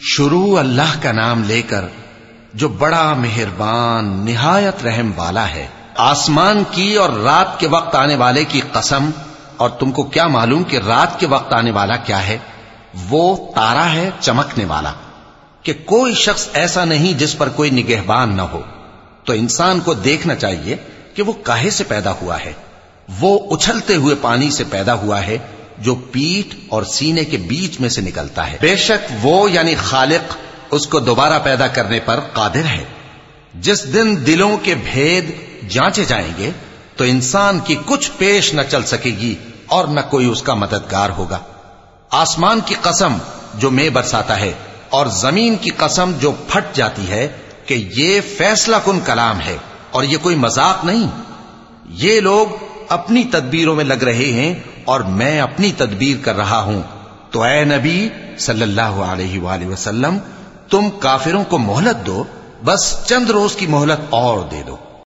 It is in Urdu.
شروع اللہ کا نام لے کر جو بڑا مہربان، نہایت رحم والا ہے۔ آسمان کی اور رات کے وقت آنے والے کی قسم، اور تم کو کیا معلوم کہ رات کے وقت آنے والا کیا ہے؟ وہ تارا ہے، چمکنے والا۔ کہ کوئی شخص ایسا نہیں جس پر کوئی نگہبان نہ ہو۔ تو انسان کو دیکھنا چاہیے کہ وہ کاہے سے پیدا ہوا ہے۔ وہ اچھلتے ہوئے پانی سے پیدا ہوا ہے۔ جو پیٹ اور سینے کے بیچ میں سے نکلتا ہے۔ بے شک وہ یعنی خالق اس کو دوبارہ پیدا کرنے پر قادر ہے۔ جس دن دلوں کے بھید جانچے جائیں گے، تو انسان کی کچھ پیش نہ چل سکے گی اور نہ کوئی اس کا مددگار ہوگا۔ آسمان کی قسم جو میں برساتا ہے اور زمین کی قسم جو پھٹ جاتی ہے کہ یہ فیصلہ کن کلام ہے اور یہ کوئی مذاق نہیں۔ یہ لوگ اپنی تدبیروں میں لگ رہے ہیں اور میں اپنی تدبیر کر رہا ہوں۔ تو اے نبی صلی اللہ علیہ وآلہ وسلم، تم کافروں کو مہلت دو، بس چند روز کی مہلت اور دے دو۔